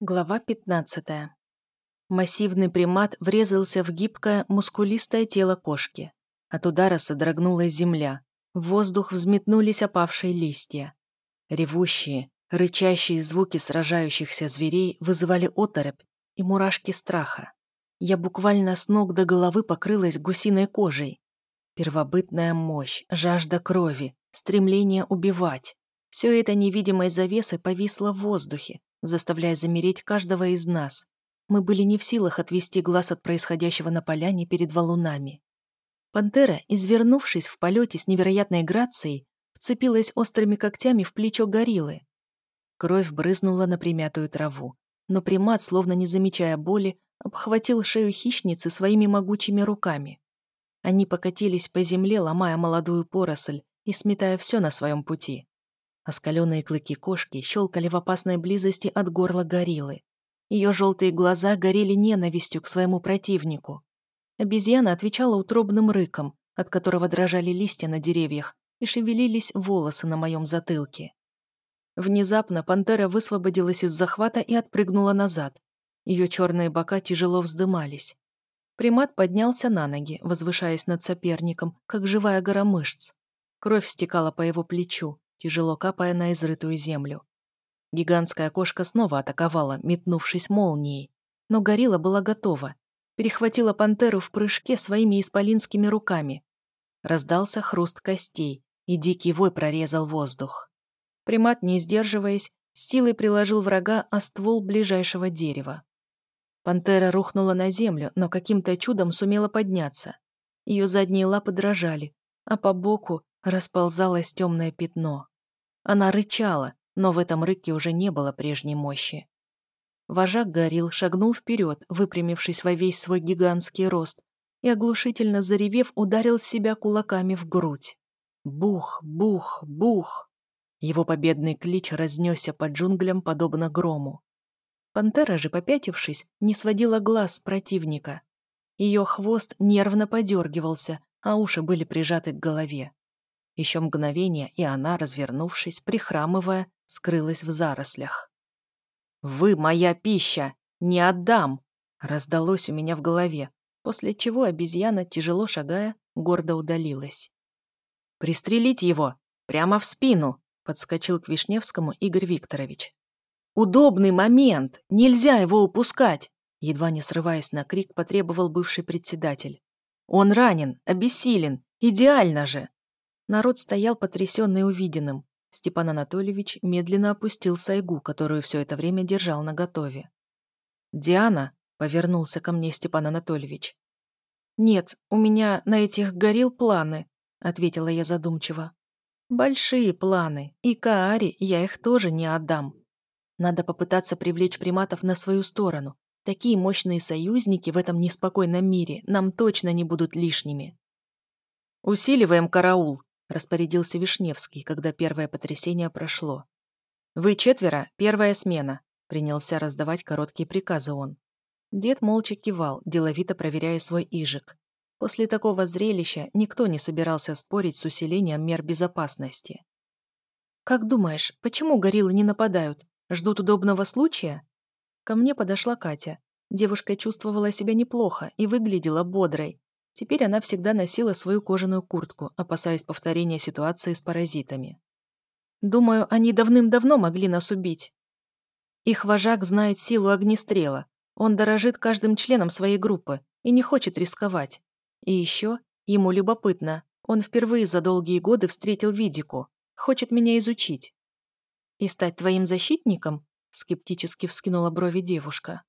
Глава 15. Массивный примат врезался в гибкое, мускулистое тело кошки. От удара содрогнулась земля. В воздух взметнулись опавшие листья. Ревущие, рычащие звуки сражающихся зверей вызывали оторопь и мурашки страха. Я буквально с ног до головы покрылась гусиной кожей. Первобытная мощь, жажда крови, стремление убивать. Все это невидимой завесой повисло в воздухе, заставляя замереть каждого из нас. Мы были не в силах отвести глаз от происходящего на поляне перед валунами. Пантера, извернувшись в полете с невероятной грацией, вцепилась острыми когтями в плечо гориллы. Кровь брызнула на примятую траву, но примат, словно не замечая боли, обхватил шею хищницы своими могучими руками. Они покатились по земле, ломая молодую поросль и сметая все на своем пути. Оскаленные клыки кошки щелкали в опасной близости от горла гориллы. Ее желтые глаза горели ненавистью к своему противнику. Обезьяна отвечала утробным рыком, от которого дрожали листья на деревьях и шевелились волосы на моем затылке. Внезапно пантера высвободилась из захвата и отпрыгнула назад. Ее черные бока тяжело вздымались. Примат поднялся на ноги, возвышаясь над соперником, как живая гора мышц. Кровь стекала по его плечу, тяжело капая на изрытую землю. Гигантская кошка снова атаковала, метнувшись молнией. Но горилла была готова. Перехватила пантеру в прыжке своими исполинскими руками. Раздался хруст костей, и дикий вой прорезал воздух. Примат, не сдерживаясь, силой приложил врага о ствол ближайшего дерева. Пантера рухнула на землю, но каким-то чудом сумела подняться. Ее задние лапы дрожали, а по боку расползалось темное пятно. Она рычала, но в этом рыке уже не было прежней мощи. Вожак горил, шагнул вперед, выпрямившись во весь свой гигантский рост, и, оглушительно заревев, ударил себя кулаками в грудь. Бух, бух, бух. Его победный клич разнесся по джунглям, подобно грому. Пантера же, попятившись, не сводила глаз с противника. Ее хвост нервно подергивался, а уши были прижаты к голове. Еще мгновение, и она, развернувшись, прихрамывая, скрылась в зарослях. «Вы моя пища! Не отдам!» раздалось у меня в голове, после чего обезьяна, тяжело шагая, гордо удалилась. «Пристрелить его! Прямо в спину!» подскочил к Вишневскому Игорь Викторович. «Удобный момент! Нельзя его упускать!» Едва не срываясь на крик, потребовал бывший председатель. «Он ранен, обессилен, идеально же!» Народ стоял потрясенный увиденным. Степан Анатольевич медленно опустил сайгу, которую все это время держал наготове. «Диана», — повернулся ко мне Степан Анатольевич. «Нет, у меня на этих горил планы», — ответила я задумчиво. «Большие планы, и Кааре я их тоже не отдам. Надо попытаться привлечь приматов на свою сторону. Такие мощные союзники в этом неспокойном мире нам точно не будут лишними». «Усиливаем караул», распорядился Вишневский, когда первое потрясение прошло. «Вы четверо, первая смена», — принялся раздавать короткие приказы он. Дед молча кивал, деловито проверяя свой ижик. После такого зрелища никто не собирался спорить с усилением мер безопасности. «Как думаешь, почему гориллы не нападают? Ждут удобного случая?» Ко мне подошла Катя. Девушка чувствовала себя неплохо и выглядела бодрой, Теперь она всегда носила свою кожаную куртку, опасаясь повторения ситуации с паразитами. Думаю, они давным-давно могли нас убить. Их вожак знает силу огнестрела. Он дорожит каждым членом своей группы и не хочет рисковать. И еще, ему любопытно, он впервые за долгие годы встретил Видику, хочет меня изучить. «И стать твоим защитником?» — скептически вскинула брови девушка.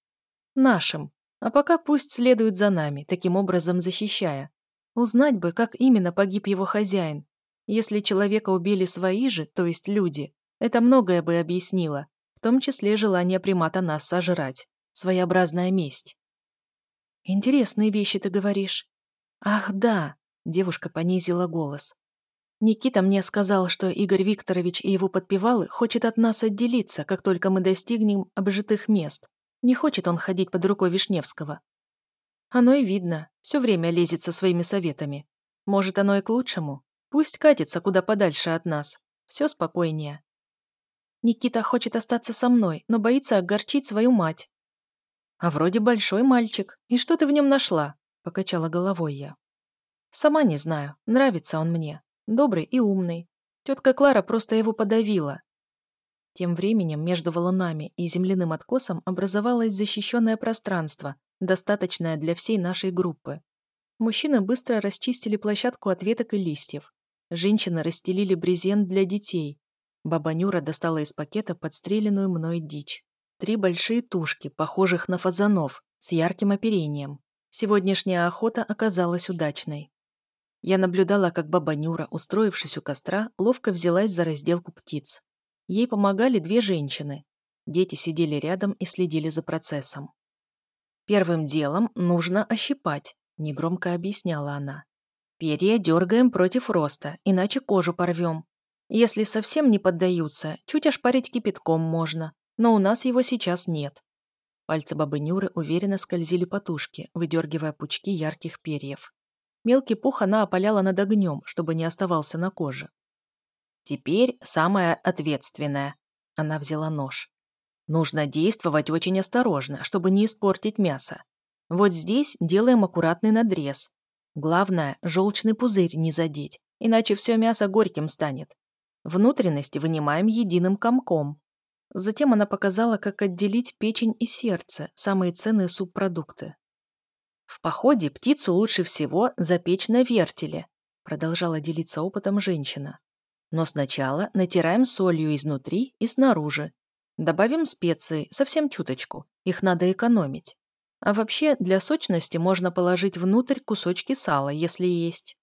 «Нашим. А пока пусть следует за нами, таким образом защищая. Узнать бы, как именно погиб его хозяин. Если человека убили свои же, то есть люди, это многое бы объяснило, в том числе желание примата нас сожрать. Своеобразная месть. «Интересные вещи ты говоришь». «Ах, да», — девушка понизила голос. «Никита мне сказал, что Игорь Викторович и его подпевалы хочет от нас отделиться, как только мы достигнем обжитых мест. Не хочет он ходить под рукой Вишневского. Оно и видно, все время лезет со своими советами. Может, оно и к лучшему. Пусть катится куда подальше от нас. Все спокойнее. Никита хочет остаться со мной, но боится огорчить свою мать». «А вроде большой мальчик. И что ты в нем нашла?» – покачала головой я. «Сама не знаю. Нравится он мне. Добрый и умный. Тетка Клара просто его подавила. Тем временем между валунами и земляным откосом образовалось защищенное пространство, достаточное для всей нашей группы. Мужчины быстро расчистили площадку от веток и листьев. Женщины расстелили брезент для детей. Баба Нюра достала из пакета подстреленную мной дичь. Три большие тушки, похожих на фазанов, с ярким оперением. Сегодняшняя охота оказалась удачной. Я наблюдала, как баба Нюра, устроившись у костра, ловко взялась за разделку птиц. Ей помогали две женщины. Дети сидели рядом и следили за процессом. «Первым делом нужно ощипать», – негромко объясняла она. «Перья дергаем против роста, иначе кожу порвем. Если совсем не поддаются, чуть ошпарить кипятком можно, но у нас его сейчас нет». Пальцы бабы Нюры уверенно скользили по тушке, выдергивая пучки ярких перьев. Мелкий пух она опаляла над огнем, чтобы не оставался на коже. Теперь самое ответственное. Она взяла нож. Нужно действовать очень осторожно, чтобы не испортить мясо. Вот здесь делаем аккуратный надрез. Главное, желчный пузырь не задеть, иначе все мясо горьким станет. Внутренности вынимаем единым комком. Затем она показала, как отделить печень и сердце, самые ценные субпродукты. В походе птицу лучше всего запечь на вертеле, продолжала делиться опытом женщина. Но сначала натираем солью изнутри и снаружи. Добавим специи, совсем чуточку, их надо экономить. А вообще, для сочности можно положить внутрь кусочки сала, если есть.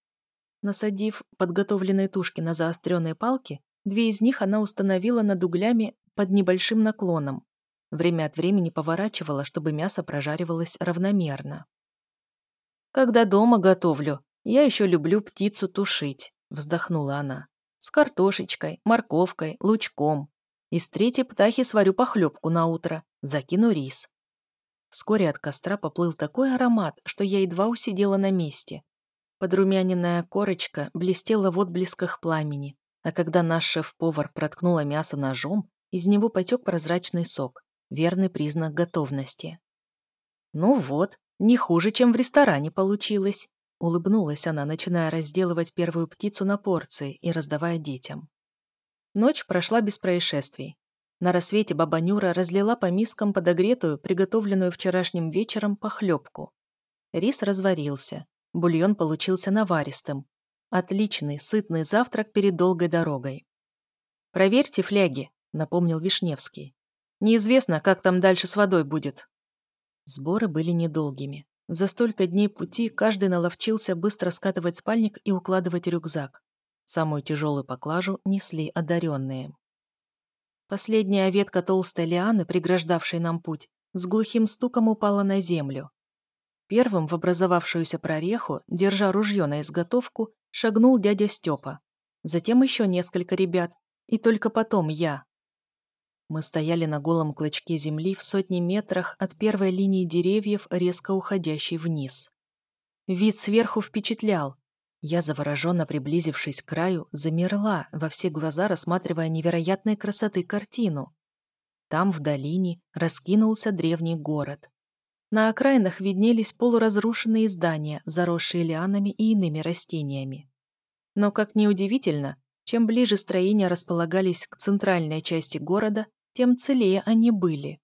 Насадив подготовленные тушки на заостренные палки, две из них она установила над углями под небольшим наклоном. Время от времени поворачивала, чтобы мясо прожаривалось равномерно. «Когда дома готовлю, я еще люблю птицу тушить», — вздохнула она с картошечкой, морковкой, лучком. Из третьей птахи сварю похлебку на утро, закину рис. Вскоре от костра поплыл такой аромат, что я едва усидела на месте. Подрумяненная корочка блестела в отблесках пламени, а когда наш шеф-повар проткнула мясо ножом, из него потек прозрачный сок, верный признак готовности. Ну вот, не хуже, чем в ресторане получилось. Улыбнулась она, начиная разделывать первую птицу на порции и раздавая детям. Ночь прошла без происшествий. На рассвете баба Нюра разлила по мискам подогретую, приготовленную вчерашним вечером, похлебку. Рис разварился. Бульон получился наваристым. Отличный, сытный завтрак перед долгой дорогой. «Проверьте фляги», — напомнил Вишневский. «Неизвестно, как там дальше с водой будет». Сборы были недолгими. За столько дней пути каждый наловчился быстро скатывать спальник и укладывать рюкзак. Самую тяжелую поклажу несли одаренные. Последняя ветка толстой лианы, преграждавшей нам путь, с глухим стуком упала на землю. Первым в образовавшуюся прореху, держа ружье на изготовку, шагнул дядя Степа. Затем еще несколько ребят, и только потом я. Мы стояли на голом клочке земли в сотни метрах от первой линии деревьев, резко уходящей вниз. Вид сверху впечатлял. Я, завороженно приблизившись к краю, замерла, во все глаза рассматривая невероятной красоты картину. Там, в долине, раскинулся древний город. На окраинах виднелись полуразрушенные здания, заросшие лианами и иными растениями. Но, как ни удивительно, чем ближе строения располагались к центральной части города, тем целее они были.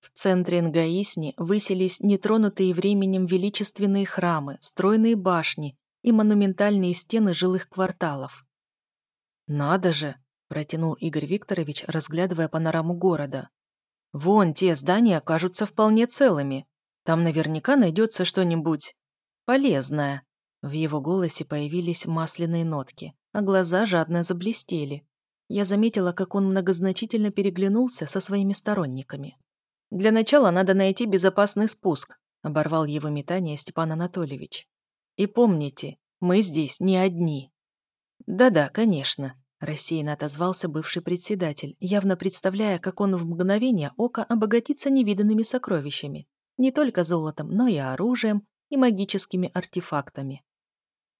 В центре Нгаисни высились нетронутые временем величественные храмы, стройные башни и монументальные стены жилых кварталов. «Надо же!» – протянул Игорь Викторович, разглядывая панораму города. «Вон те здания кажутся вполне целыми. Там наверняка найдется что-нибудь полезное». В его голосе появились масляные нотки, а глаза жадно заблестели. Я заметила, как он многозначительно переглянулся со своими сторонниками. «Для начала надо найти безопасный спуск», — оборвал его метание Степан Анатольевич. «И помните, мы здесь не одни». «Да-да, конечно», — рассеянно отозвался бывший председатель, явно представляя, как он в мгновение ока обогатится невиданными сокровищами, не только золотом, но и оружием и магическими артефактами.